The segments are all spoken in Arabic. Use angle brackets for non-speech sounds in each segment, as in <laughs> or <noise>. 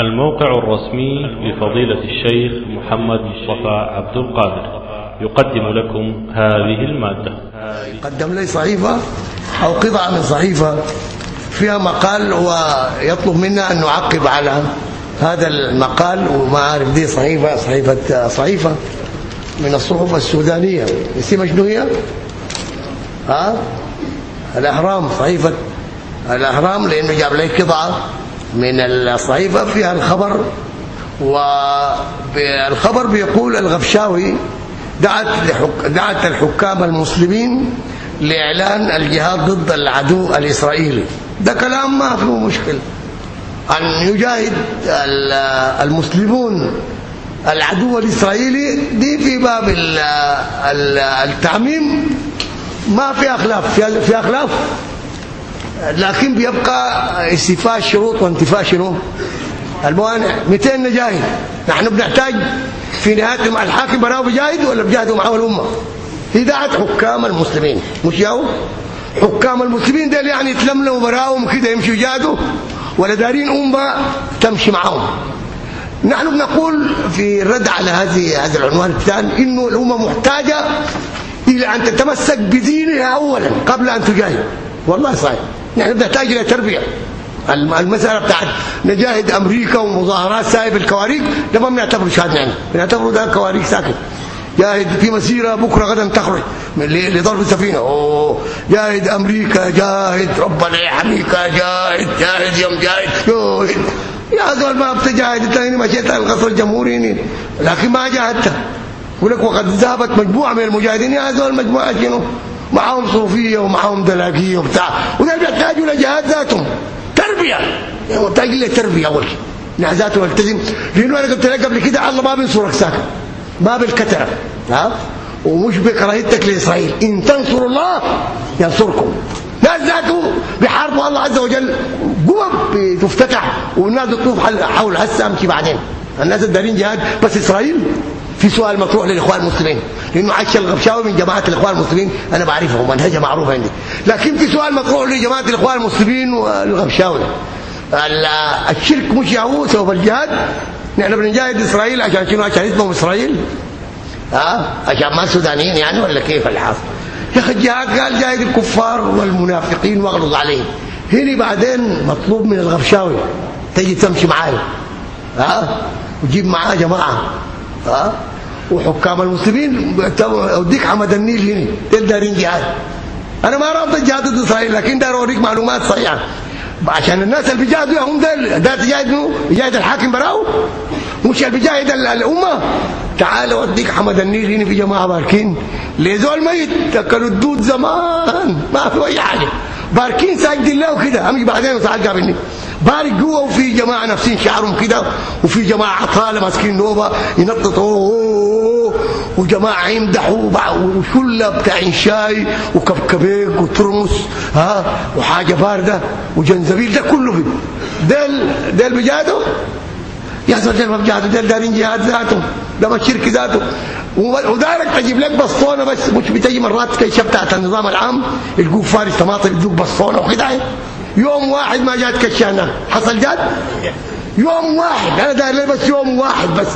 الموقع الرسمي لفضيلة الشيخ محمد مصطفى عبد القادر يقدم لكم هذه المادة قدم لي صحيفة أو قطعة من صحيفة فيها مقال ويطلب منا أن نعقب على هذا المقال وما عارف دي صحيفة صحيفة صحيفة من الصحف السودانية اسمها شنو هي؟ ها؟ الأهرام صحيفة الأهرام لأنه جاب لي قطعة من الصحيفة فيها الخبر والخبر بيقول الغفشاوي دعت دعت الحكام المسلمين لإعلان الجهاد ضد العدو الإسرائيلي. ده كلام ما فيه مشكلة. أن يجاهد المسلمون العدو الإسرائيلي دي في باب التعميم. ما في أخلاف. في أخلاف لكن بيبقى استيفاء الشروط وانتفاء شنو؟ الموانع. 200 نجاهد نحن بنحتاج في نهاية الحاكم براو بجاهد ولا بجاهدوا معه الامه هدايه حكام المسلمين. مش ياو؟ حكام المسلمين دول يعني يتلملموا براهم كده يمشوا يجاهدوا ولا دارين أمة تمشي معهم. نحن بنقول في الرد على هذه هذا العنوان الثاني إنه الأمة محتاجة إلى أن تتمسك بدينها اولا قبل أن تجاهد. والله صحيح. نحن بنحتاج إلى تربية. المسألة بتاعت نجاهد أمريكا ومظاهرات سايب الكواريك ده ما بنعتبره شهادنا يعني. بنعتبره ده كواريك ساكت. جاهد في مسيرة بكرة غدا تخرج لضرب السفينه أوه. جاهد أمريكا جاهد ربنا يحميك جاهد جاهد يوم جاهد جاهد. يا زول ما بتجاهد أنت مشيت القصر الجمهوري لكن ما جاهدت. يقول لك وقد ذهبت مجموعة من المجاهدين. يا زول مجموعة شنو؟ معهم صوفية ومعهم دلاقية وبتاع. وده بيحتاجوا لجهاد ذاتهم تربية. يعني محتاج لتربيه أول. نحن ذاته نلتزم لأنه أنا قلت لك قبل كده الله ما بينصرك ساكن. ما بالكترة. ها؟ ومش بكراهيتك لإسرائيل. إن تنصروا الله ينصركم. ناس ذاته بيحاربوا الله عز وجل. قوم بتفتتح. والناس بتطوف حول هسه أمشي بعدين. الناس الدارين جهاد. بس إسرائيل في سؤال مطروح للإخوان المسلمين لأنه عاش الغبشاوي من جماعة الإخوان المسلمين أنا بعرفه ومنهجه معروف عندي. لكن في سؤال مطروح لجماعة الإخوان المسلمين والغبشاوي. الشرك مش يعود سبب الجهاد. نحن بنجاهد إسرائيل عشان شنو؟ عشان اسمهم إسرائيل. ها؟ عشان ما سودانيين يعني ولا كيف الحاصل يا أخي الجهاد قال جاهد الكفار والمنافقين واغلظ عليهم. هنا بعدين مطلوب من الغبشاوي. تيجي تمشي معايا ها؟ وجيب معاه جماعة. ها؟ وحكام المسلمين أوديك حمد النيل هنا. دول دارين جهاد. أنا ما رافض الجهاد ضد اسرائيل لكن دار أوريك معلومات صحيحة. عشان الناس اللي بيجاهدوا هم دول ده تجاهد منو؟ يجاهد الحاكم براو؟ مش اللي بيجاهد الأمة؟ تعال أوديك حمد النيل هنا في جماعة باركين. لزول ميت تاكلوا الدود زمان. ما في أي حاجة. باركين ساجدين له كده امشي بعدين وساعات قابلني بارك جوه وفي جماعة نفسين شعرهم كده وفي جماعة عطاله ماسكين نوبة ينططوا. وجماعه يمدحوا وشله بتاع شاي وكبكبيك وترمس ها؟ وحاجة باردة وجنزبيل ده كله ديل ديل بجاده يحصل ما بجاده ديل دارين جهاد ذاته ده ما ذاته. ودارك تجيب لك بسطونه بس مش بتجي مرات كيشه بتاعت النظام العام الجوف فارس طماطم يدوك بسطونه وكده يوم واحد ما جات كشانة. حصل جاد يوم واحد أنا داير بس يوم واحد بس.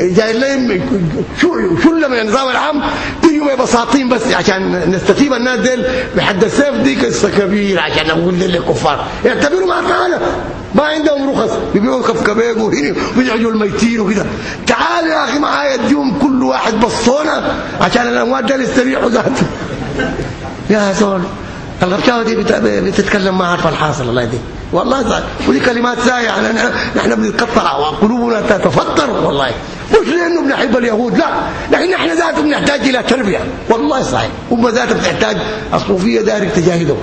جاي لي شو شله من النظام العام؟ تيجوا بساطين بس عشان نستتيب الناس ديل بحد السيف دي قصه كبيره عشان نقول للكفار يعتبروا ما تعالى. ما عندهم رخص. بيبيعوا كفكبيك وهنا الميتين وكده. تعال يا أخي معايا اديهم كل واحد بصونه عشان الاموات ديل يستريحوا ذاته يا زول الغبشاوه دي بتتكلم ما عارفه الحاصل الله يديك والله صحيح ودي كلمات سايعه نحن بنتقطع وقلوبنا تتفطر والله. مش لأنه بنحب اليهود. لا لكن نحن ذاته بنحتاج إلى تربية. والله صحيح. هم ذاته بتحتاج الصوفية دارك تجاهدهم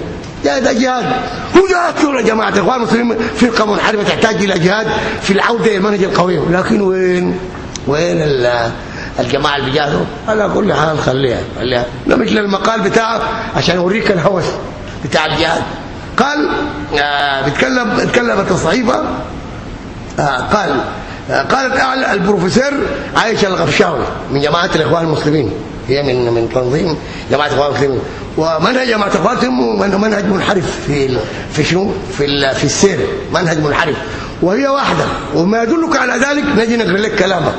جهاد جهاد. هو جهاد يا جماعة الاخوان المسلمين فرقة منحرفة تحتاج إلى جهاد في العودة إلى المنهج القويم لكن وين؟ وين الجماعة اللي بيجاهدوا؟ على كل حال خليها خليها. ده مش للمقال بتاعه عشان أوريك الهوس بتاع الجهاد. قال آه بيتكلم اتكلمت الصحيفة آه قال قالت أعلى البروفيسور عائشة الغفشاوي من جماعة الإخوان المسلمين. هي من من تنظيم جماعة الإخوان المسلمين. ومنهج جماعة المسلمين منهج منحرف في في شنو؟ في في السير. منهج منحرف. وهي واحدة. وما يدلك على ذلك نجي نقرأ لك كلامها.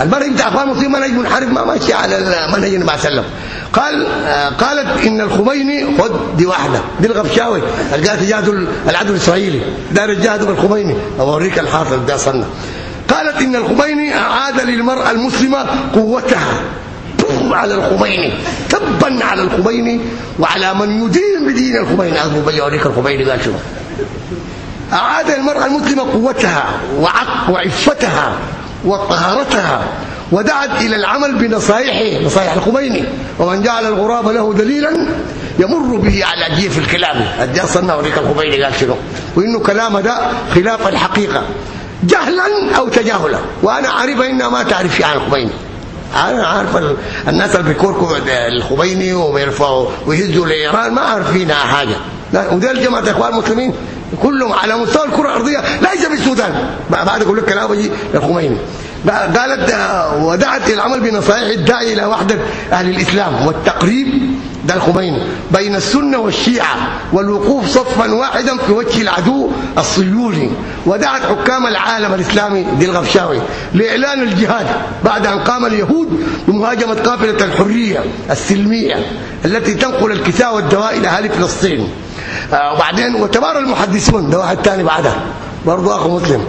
المرء بتاع أخوان المسلمين منهج منحرف ما ماشي على منهج النبي صلى الله عليه وسلم. قال آه، قالت إن الخميني خد دي واحدة دي الغبشاوي القاها تجاهد العدو الإسرائيلي دار الجهاد بالخميني أوريك الحاصل ده صنع. قالت إن الخميني أعاد للمرأة المسلمة قوتها. على الخميني تبا على الخميني وعلى من يدين بدين الخميني. أنا اوريك الخميني قال شنو؟ أعاد المرأة المسلمة قوتها وعفتها وطهارتها ودعت إلى العمل بنصائحه نصائح الخميني. ومن جعل الغراب له دليلا يمر به على جيف الكلام. ادي اصلنا اوريك الخميني قال شنو؟ وإنه كلامه ده خلاف الحقيقة. جهلا أو تجاهلا. وأنا عارف انها ما تعرف شيء عن الخميني أنا عارف الناس اللي بيكوركوا الخميني وبيرفعوا ويهزوا لإيران ما عارفينها حاجة. وده الجماعة الاخوان المسلمين كلهم على مستوى الكرة الأرضية ليس بالسودان. بعد أقول لك كلام الخميني قالت ودعت العمل بنصائح الداعي إلى وحدة أهل الإسلام والتقريب. ده الخميني. بين السنة والشيعة والوقوف صفا واحدا في وجه العدو الصهيوني ودعت حكام العالم الإسلامي دي الغفشاوي لإعلان الجهاد بعد أن قام اليهود بمهاجمة قافلة الحرية السلمية التي تنقل الكساء والدواء إلى اهالي فلسطين. آه، وبعدين وتبارى المحدثون. ده واحد ثاني بعدها. برضه أخو مسلم.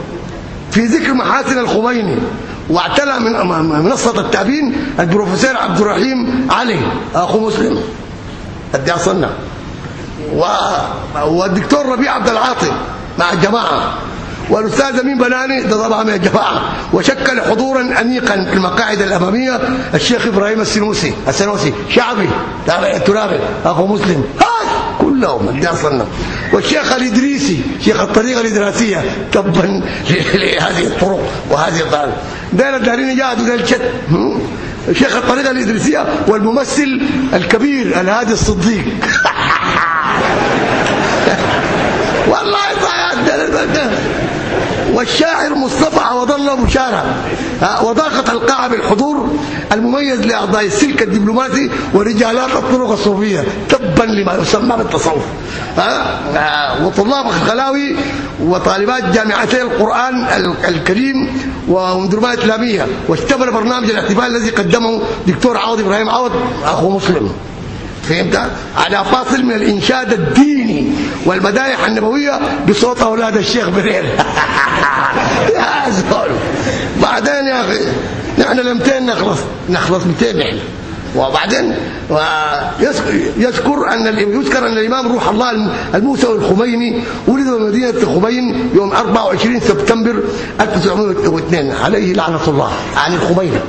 في ذكر محاسن الخميني واعتلى من منصة التابين البروفيسور عبد الرحيم علي أخو مسلم. ادي اصلنا والدكتور ربيع عبد العاطي مع الجماعة. والاستاذ امين بناني؟ ده طبعا من الجماعه وشكل حضورا انيقا في المقاعد الأمامية الشيخ إبراهيم السنوسي. السنوسي. شعبي. تابع الترابي أخو مسلم. كلهم. ادي اصلنا والشيخ الإدريسي. شيخ الطريقة الإدراسية. تبا لهذه الطرق وهذه الطرق داير الدارين يجاهدوا ذا الشت شيخ الطريقة الإدريسية والممثل الكبير الهادي الصديق. <laughs> والله صحيح والشاعر مصطفى عوض الله مشارع. وضاقت القاعة بالحضور المميز لأعضاء السلك الدبلوماسي ورجالات الطرق الصوفية تبا لما يسمى بالتصوف. وطلاب الخلاوي وطالبات جامعتي القرآن الكريم ومدربات إسلامية. واشتمل برنامج الاحتفال الذي قدمه دكتور عوض إبراهيم عوض أخو مسلم. فهمت؟ على فاصل من الإنشاد الديني والمدايح النبوية بصوت أولاد الشيخ برير <laughs> يا زول. بعدين يا أخي نحن ل 200 نخلص. نخلص 200 نحن. وبعدين يذكر أن يذكر أن الإمام روح الله الموسوي الخميني ولد في مدينة خمين يوم 24 سبتمبر 1902 عليه لعنة الله. عن الخميني.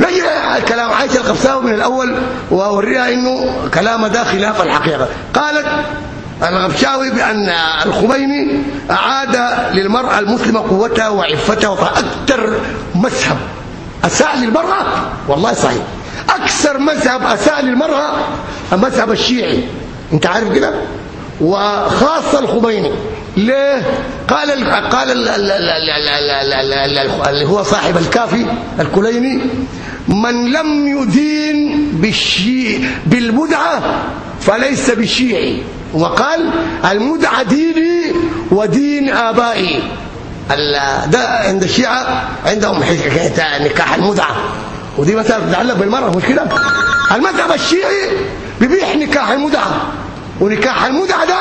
نجي كلام عائشه القفساوي من الأول وأوريها إنه كلام ده خلاف الحقيقة. قالت الغبشاوي بأن الخميني أعاد للمرأة المسلمة قوتها وعفتها وأكثر مذهب. أساء للمرأة؟ والله صحيح. أكثر مذهب أساء للمرأة المذهب الشيعي. أنت عارف كده؟ وخاصه الخميني. ليه؟ قال ال قال اللي هو صاحب الكافي الكليني من لم يدين بالشيء بالمدعه فليس بشيعي. وقال المدعه ديني ودين آبائي. ده عند الشيعة عندهم حكاية نكاح المدعه ودي مثلا تتعلق بالمرأة مش كده؟ المذهب الشيعي بيبيح نكاح المدعه ونكاح المدعه ده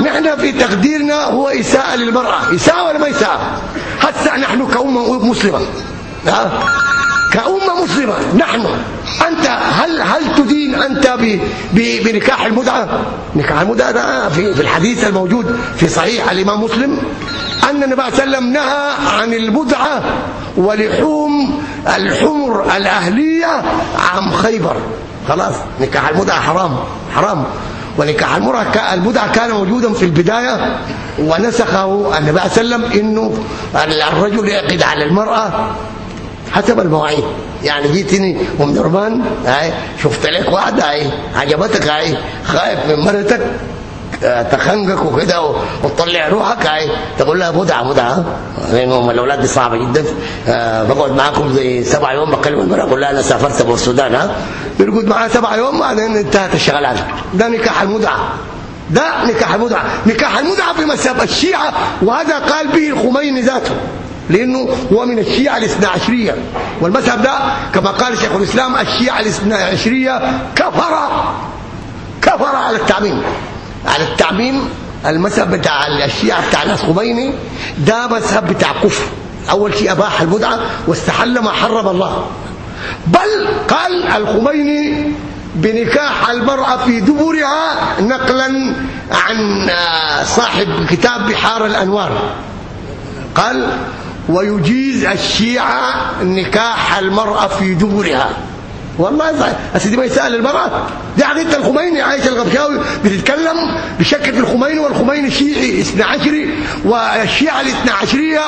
نحن في تقديرنا هو إساءة للمرأة. إساءة ولا ما إساءة؟ هسه نحن كأمة مسلمة. كأمة مسلمة. نحن. أنت هل هل تدين أنت بنكاح المدعة نكاح المدعة ده في في الحديث الموجود في صحيح الإمام مسلم. أن النبي صلى الله عليه وسلم نهى عن المدعة ولحوم الحمر الأهلية عن خيبر. خلاص. نكاح المدعة حرام. حرام. ونكاح المرأة المدعة كان موجودا في البداية ونسخه النبي صلى الله عليه وسلم إنه الرجل يعقد على المرأة حسب المواعيد. يعني جيتني ام درمان هاي شفت لك واحدة هاي عجبتك هاي خايف من مرتك آه، تخنقك وكده وتطلع روحك هاي. تقول لها مدعه مدعه لأنه الأولاد دي صعبة جدا. أه بقعد معاكم زي سبع يوم بكلم المرأة أقول لها أنا سافرت ابو السودان ها. بنقعد معاها سبع يوم بعدين انتهت الشغلانه ده نكاح المدعه ده نكاح المتعه نكاح المتعه في مذهب الشيعة وهذا قال به الخميني ذاته. لأنه هو من الشيعة الاثنا عشرية. والمذهب ده كما قال شيخ الإسلام الشيعة الاثنا عشرية كفر كفر على التعميم. على التعميم المذهب بتاع الشيعة بتاع ناس خميني ده مذهب بتاع كفر. أول شيء أباح المتعه واستحل ما حرم الله. بل قال الخميني بنكاح المرأة في دبرها نقلا عن صاحب كتاب بحار الأنوار. قال ويجيز الشيعة نكاح المرأة في دبرها. والله سيدي ما يسأل المرأة. دي عقيده الخميني عايشه الغبشاوي بتتكلم بشكل الخميني والخميني شيعي اثنا عشري والشيعة الاثنا عشرية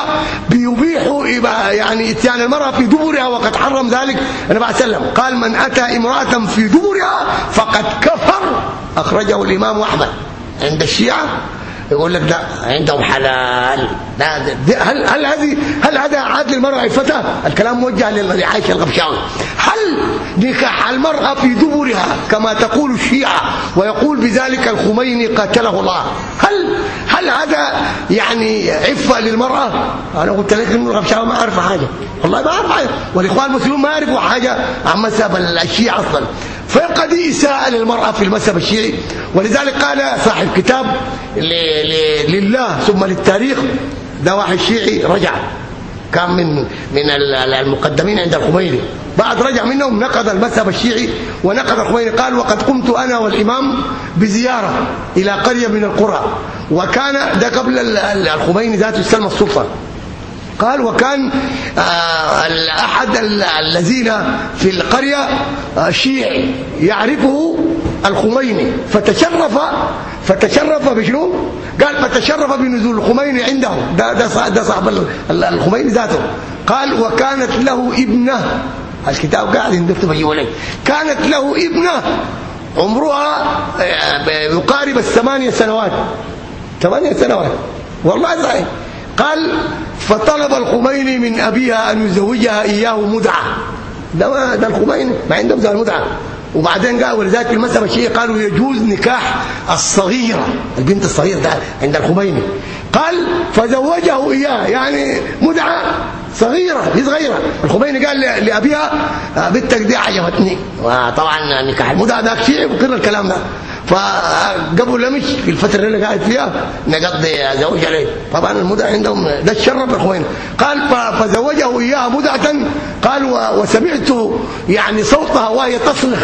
بيبيحوا يعني إتيان المرأة في دبرها وقد حرم ذلك. النبي عليه وسلم قال من أتى امرأة في دبرها فقد كفر. أخرجه الإمام أحمد. عند الشيعة يقول لك لا عندهم حلال. لا هل هل هذه هل هذا عاد للمرأة عفتها الكلام موجه لعائشه الغبشاوي هل نكاح المرأة في دبرها كما تقول الشيعة ويقول بذلك الخميني قاتله الله؟ هل هل هذا يعني عفة للمرأة؟ أنا قلت لك ان الغبشاوي ما عارف حاجة. والله ما عارف حاجة. والإخوان المسلمون ما يعرفوا حاجة عن مذهب الشيعة أصلا. فيبقى دي اساءه للمرأة في المذهب الشيعي. ولذلك قال صاحب كتاب لله ثم للتاريخ ده واحد شيعي رجع. كان من من المقدمين عند الخميني. بعد رجع منهم نقض المذهب الشيعي ونقض الخميني. قال وقد قمت أنا والإمام بزيارة إلى قرية من القرى. وكان ده قبل الخميني ذاته استلم السلطه قال وكان أحد الذين في القرية شيعي يعرفه الخميني. فتشرف فتشرف بشنو؟ قال فتشرف بنزول الخميني عنده. ده ده ده صاحب الخميني ذاته. قال وكانت له ابنة. الكتاب قاعد يندفت بيجيبه لك كانت له ابنة. عمرها يقارب الثمانية سنوات. ثمانية سنوات. والله صحيح. قال فطلب الخميني من أبيها أن يزوجها إياه مدعه ده ده الخميني ما عندهم زي المدعه وبعدين قال ولذلك المذهب الشيعي قالوا يجوز نكاح الصغيرة. البنت الصغيرة ده عند الخميني. قال فزوجه إياه يعني مدعه صغيرة هي صغيرة. الخميني قال لأبيها بنتك دي عجبتني. وطبعا نكاح المدعه ده شيعي وقر الكلام ده. فقبل لمش في الفترة اللي قاعد فيها نقضي زوج عليه. طبعا المدعى عندهم ده الشرف اخوين قال فزوجه إياها مدعة قال وسمعت يعني صوتها وهي تصرخ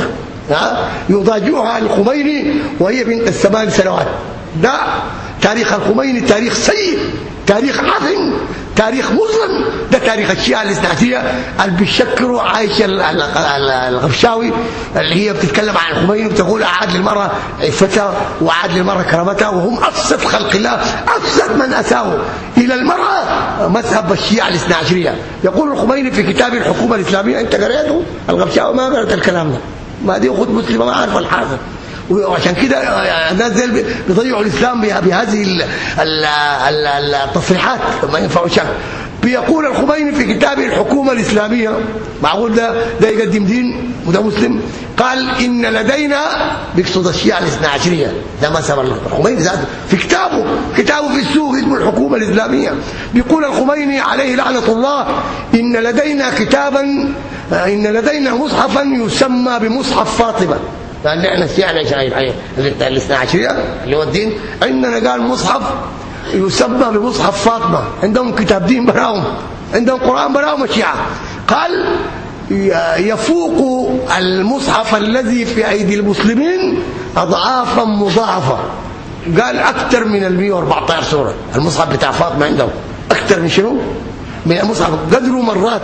يضاجعها الخميني وهي بنت الثمان سنوات. ده تاريخ الخميني تاريخ سيء تاريخ عظيم. تاريخ مظلم ده تاريخ الشيعة الاثناعشية اللي بيشكروا عايشة الغفشاوي اللي هي بتتكلم عن الخميني وبتقول أعاد للمرأة عفتها وأعاد للمرأة كرامتها وهم أفسد خلق الله أفسد من أساءوا إلى المرأة مذهب الشيعة الاثناعشية يقول الخميني في كتاب الحكومة الإسلامية أنت قريته؟ الغفشاوي ما قرأت الكلام ده. ما دي خد مسلمة ما عارفة الحاضر. وعشان كده الناس دي بيضيعوا الإسلام بهذه التصريحات ما ينفعوا شك بيقول الخميني في كتابه الحكومة الإسلامية معقول ده؟ ده يقدم دين وده مسلم. قال إن لدينا بيقصد الشيعة الاثنا عشرية. ده مثلا الخميني ذاته في كتابه كتابه في السوق اسمه الحكومة الإسلامية. بيقول الخميني عليه لعنة الله إن لدينا كتابا إن لدينا مصحفا يسمى بمصحف فاطمة. لأن إحنا الشيعة الاثنى عشرية اللي هو الدين. عندنا قال مصحف يسمى بمصحف فاطمة. عندهم كتاب دين براهم. عندهم قرآن براهم الشيعة قال يفوق المصحف الذي في أيدي المسلمين أضعافا مضاعفة. قال أكثر من ال 114 سورة. المصحف بتاع فاطمة عندهم. أكثر من شنو؟ من المصحف. قدروا مرات.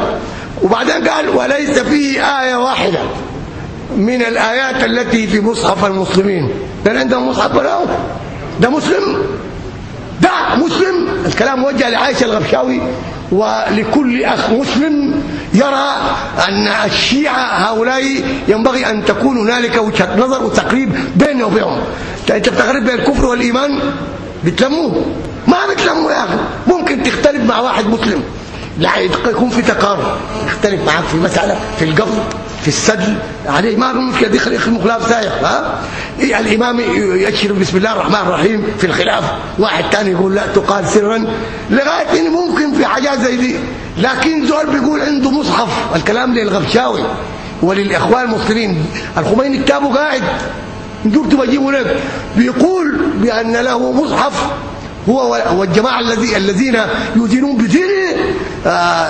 وبعدين قال وليس فيه آية واحدة. من الآيات التي في مصحف المسلمين. ده عندهم مصحف ولا ده مسلم؟ ده مسلم؟ الكلام موجه لعائشة الغبشاوي ولكل أخ مسلم يرى أن الشيعة هؤلاء ينبغي أن تكون هنالك وجهة نظر وتقريب بينه وبينهم. أنت بتقرب بين الكفر والإيمان؟ بتلموه. ما بتلموا يا أخي. ممكن تختلف مع واحد مسلم. لا يكون في تقارب. يختلف معك في مسألة في القبض في السدل عليه ما في مشكلة دي خلاف سايق ها؟ الإمام يشهر بسم الله الرحمن الرحيم في الخلاف. واحد ثاني يقول لا تقال سرا. لغاية إن ممكن في حاجات زي دي. لكن زول بيقول عنده مصحف. الكلام للغبشاوي وللإخوان المسلمين. الخميني كتابه قاعد. جبت بجيبه لك. بيقول بأن له مصحف هو والجماعة الذي الذين يدينون بدينه.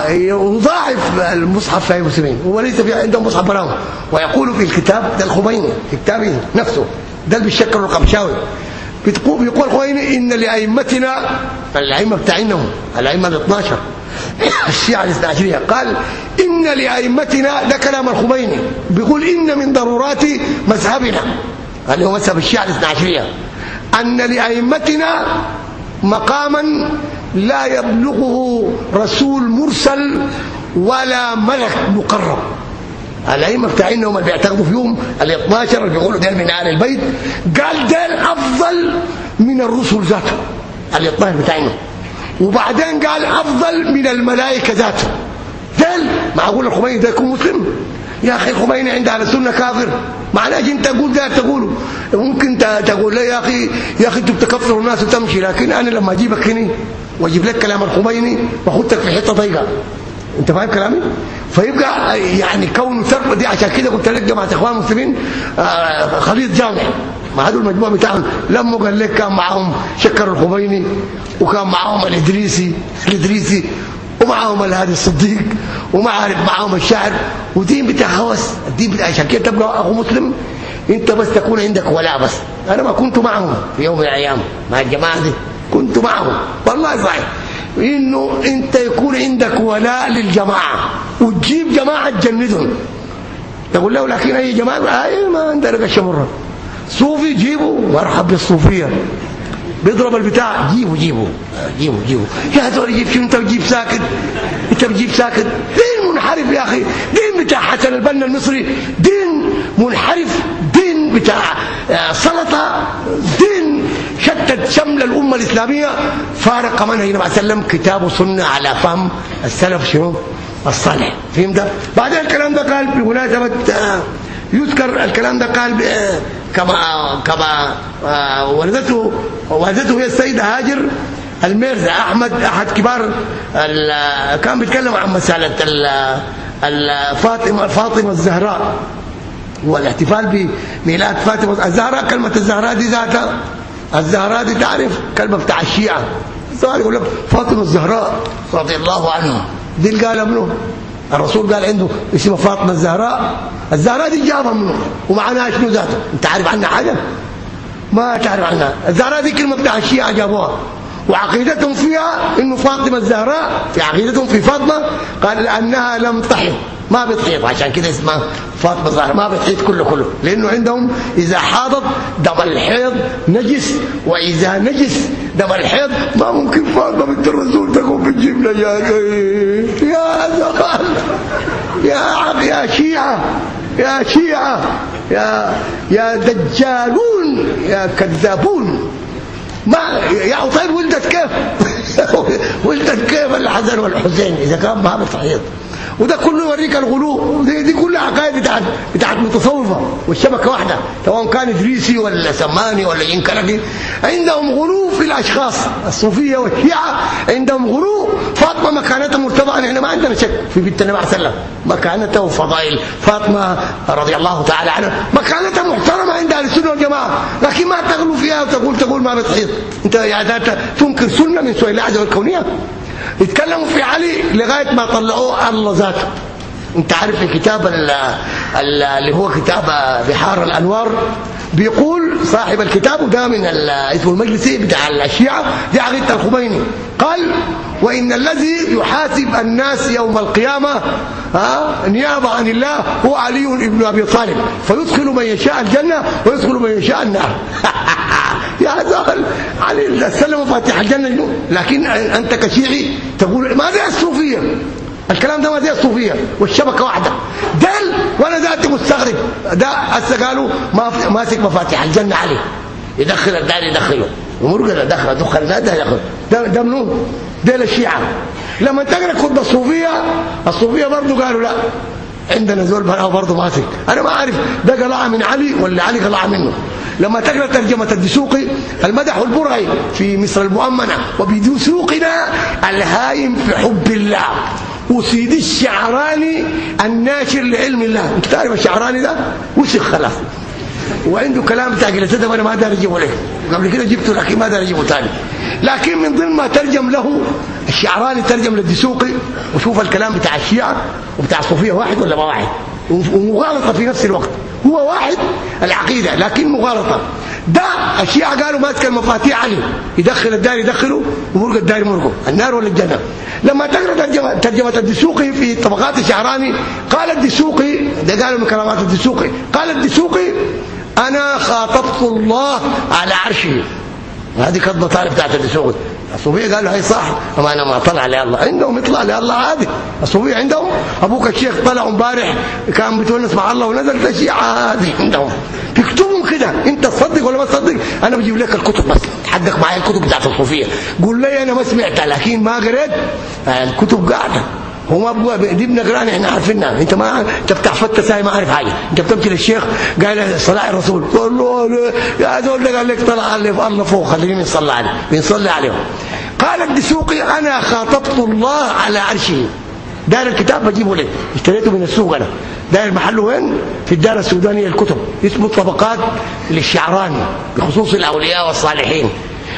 يضاعف المصحف في المسلمين وليس في عندهم مصحف براهم ويقول في الكتاب ده الخميني في كتابه نفسه. ده اللي بيشكل القمشاوي بتقول بيقول الخميني إن لأئمتنا الائمه بتاعنا الأئمة ال 12 الشيعة الاثناشرية. قال إن لأئمتنا ده كلام الخميني. بيقول إن من ضرورات مذهبنا اللي هو مذهب الشيعة الاثناشرية. أن لأئمتنا مقاما لا يبلغه رسول مرسل ولا ملك مقرب. الأئمة بتاعنا هم اللي بيعتقدوا فيهم ال 12 اللي بيقولوا دول من أهل البيت قال دول أفضل من الرسل ذاته ال 12 بتاعنا وبعدين قال أفضل من الملائكة ذاته. دول معقول الخميني ده يكون مسلم؟ يا أخي الخميني عند أهل السنة كافر. معناش أنت تقول ده تقوله. ممكن تقول لي يا أخي يا أخي انت بتكفر الناس وتمشي لكن أنا لما أجيبك هنا واجيب لك كلام الخميني باخدك في حتة ضيقة. انت فاهم كلامي؟ فيبقى يعني كونه تربه دي عشان كده قلت لك جماعة إخوان المسلمين آه خليط جامع. ما هذول المجموعة بتاعهم لما قال لك كان معاهم شكر الخميني وكان معاهم الإدريسي الإدريسي ومعاهم الهادي الصديق ومعارف معاهم الشعر ودين بتاع هوس الدين بتاع عشان كده تبقى أخو مسلم. انت بس تكون عندك ولاء بس. أنا ما كنت معهم في يوم من الأيام مع الجماعة دي. كنت معهم والله صحيح. إنه أنت يكون عندك ولاء للجماعة. وتجيب جماعة تجندهم. تقول له لكن أي جماعة؟ اي ما عندنا قشه مره صوفي جيبه مرحب بالصوفية. بيضرب البتاع جيبه جيبه. جيبه جيبه. يا هذول جيب شو انت بتجيب ساكت؟ انت بتجيب ساكت؟ دين منحرف يا أخي. دين بتاع حسن البنا المصري. دين منحرف. دين بتاع آه، سلطة. دين شتت شمل الأمة الإسلامية. فارق منهج النبي عليه وسلم كتاب وسنة على فهم السلف شنو؟ الصالح. فهمت؟ ده بعدين الكلام ده قال بمناسبة آه، يذكر الكلام ده قال آه، كما كما والدته والدته هي السيدة هاجر الميرزا أحمد أحد كبار كان بيتكلم عن مسألة فاطمة فاطمة الزهراء والاحتفال بميلاد فاطمة الزهراء. كلمة الزهراء دي ذاتها الزهراء دي تعرف كلمة بتاع الشيعة. صار يقول لك فاطمة الزهراء. رضي الله عنها. دي اللي قالها منه. الرسول قال عنده اسمه فاطمة الزهراء. الزهراء دي جابها منه. ومعناها شنو ذاته؟ انت عارف عنها حاجة؟ ما تعرف عنها. الزهراء دي كلمة بتاع الشيعة جابوها. وعقيدتهم فيها إنه فاطمة الزهراء في عقيدتهم في فاطمة قال لأنها لم تحض ما بتحيض عشان كده اسمها فاطمة الزهراء ما بتحيض كله كله. لأنه عندهم إذا حاضت دم الحيض نجس وإذا نجس دم الحيض ما ممكن فاطمه بنت الرسول تقوم بتجيب لنا يا يا زغال. يا يا شيعة. يا شيعة. يا يا دجالون. يا كذابون. ما يا عطيب ولدت كيف؟ <laughs> ولدت كيف الحسن والحسين؟ إذا كان ما بتحيض وده كله يوريك الغلو. دي, دي كلها عقائد بتاعت بتاعت متصوفة والشبكة واحدة سواء كان ادريسي ولا سماني ولا ينكرقي عندهم غلو في الأشخاص الصوفية والشيعة. عندهم غلو. فاطمة مكانتها مرتفعه إحنا ما عندنا شك في بنت النبي عليه وسلم. مكانتها وفضائل. فاطمة رضي الله تعالى عنها. مكانتها محترمة عند أهل السنة والجماعة. لكن ما تغلو فيها وتقول تقول ما بتحيط أنت يعني تنكر سنة من سنن الله عز وجل الكونية. اتكلموا في علي لغاية ما طلعوه الله ذاته. انت عارف في كتاب اللي هو كتاب بحار الأنوار؟ بيقول صاحب الكتاب وده من اسمه المجلسي بتاع الشيعه دي عقيدة الخميني. قال وإن الذي يحاسب الناس يوم القيامة ها نيابة عن الله هو علي بن أبي طالب. فيدخل من يشاء الجنة ويدخل من يشاء النار. <laughs> زغل علي. سلم فاتح الجنة لكن أنت كشيعي تقول ما زي الصوفية؟ الكلام ده ما زي الصوفية؟ والشبكة واحدة. دل وأنا ذاتي مستغرب. ده هسه قالوا ما ماسك مفاتيح الجنة عليه يدخل الدار يدخله. ومرقد دخل دخل ده ياخذ ده ده منو؟ ده الشيعه لما تقرأ خطبه الصوفية الصوفية برضه قالوا لا. عندنا زول برضه ماسك. أنا ما عارف ده قلعة من علي ولا علي قلعة منه. لما تقرأ ترجمة الدسوقي المدح البرعي في مصر المؤمنة وبدسوقنا الهايم في حب الله. وسيدي الشعراني الناشر لعلم الله. انت تعرف الشعراني ده؟ وسخ خلاص وعنده كلام بتاع قلت أنا ما داري أجيبه له قبل كده جبته لكن ما داري أجيبه ثاني لكن من ضمن ما ترجم له الشعراني ترجم للدسوقي. وشوف الكلام بتاع الشيعة وبتاع الصوفية واحد ولا ما واحد؟ ومغالطة في نفس الوقت. هو واحد العقيدة لكن مغالطة. ده الشيعة قالوا ماسك المفاتيح عليه يدخل الدار يدخله ومرق الدار مرقه النار ولا الجنة؟ لما تقرأ ترجمه ترجمة الدسوقي في طبقات الشعراني قال الدسوقي ده قالوا من كلمات الدسوقي قال الدسوقي أنا خاطبت الله على عرشه. هذه كذبه تعرف بتاعت الدسوقي. الصوفيه قالوا هي صح اما أنا ما طلع لي الله عندهم يطلع لي الله عادي. الصوفيه عندهم؟ أبوك الشيخ طلع امبارح كان بيتونس مع الله ونزل تشيع عادي عندهم. بيكتبوا كده. أنت تصدق ولا ما تصدق؟ أنا بجيب لك الكتب بس. تحدث معايا الكتب بتاعت الصوفية. قول لي أنا ما سمعتها لكن ما قريت. الكتب قاعدة. هو دي بنقران إحنا عارفينها أنت ما أنت بتاع فتة ساي ما عارف حاجة. أنت بتمشي للشيخ قال صلاة الرسول. تقول له يا دول قال لك طلع اللي في الله فوق خليني نصلي عليه. بنصلي عليهم قال الدسوقي أنا خاطبت الله على عرشه. دار الكتاب بجيبه لك اشتريته من السوق أنا. داير محله وين؟ في الدار السودانية الكتب. اسمه طبقات للشعراني بخصوص الأولياء والصالحين.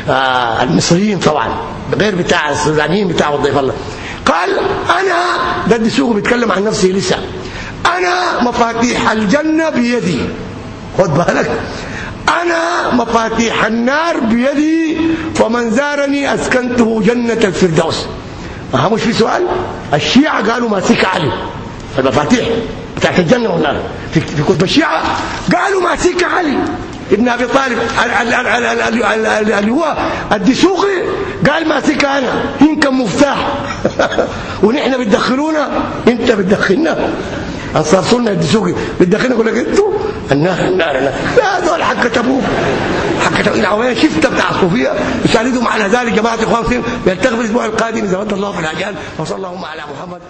آه المصريين طبعا. غير بتاع السودانيين بتاع وظيف الله. قال أنا ده الدسوق بيتكلم عن نفسه لسه. أنا مفاتيح الجنة بيدي. خد بالك. أنا مفاتيح النار بيدي فمن زارني أسكنته جنة الفردوس. ما مش في سؤال؟ الشيعة قالوا ماسك علي. المفاتيح بتاعت الجنة والنار. في كتب الشيعة قالوا ماسك علي. ابن أبي طالب اللي هو الدسوقي قال ماسك أنا يمكن مفتاح. <laughs> ونحن بتدخلونا إنت بتدخلنا. انصار سنه الدسوقي. بتدخلنا يقول لك إنتوا النار النار لا دول حق تبوك حق تبوك شفت بتاع الصوفيه يساندهم على ذلك جماعة اخوان فيهم يلتقي الأسبوع القادم إذا رد الله في الاجال وصلى اللهم على محمد.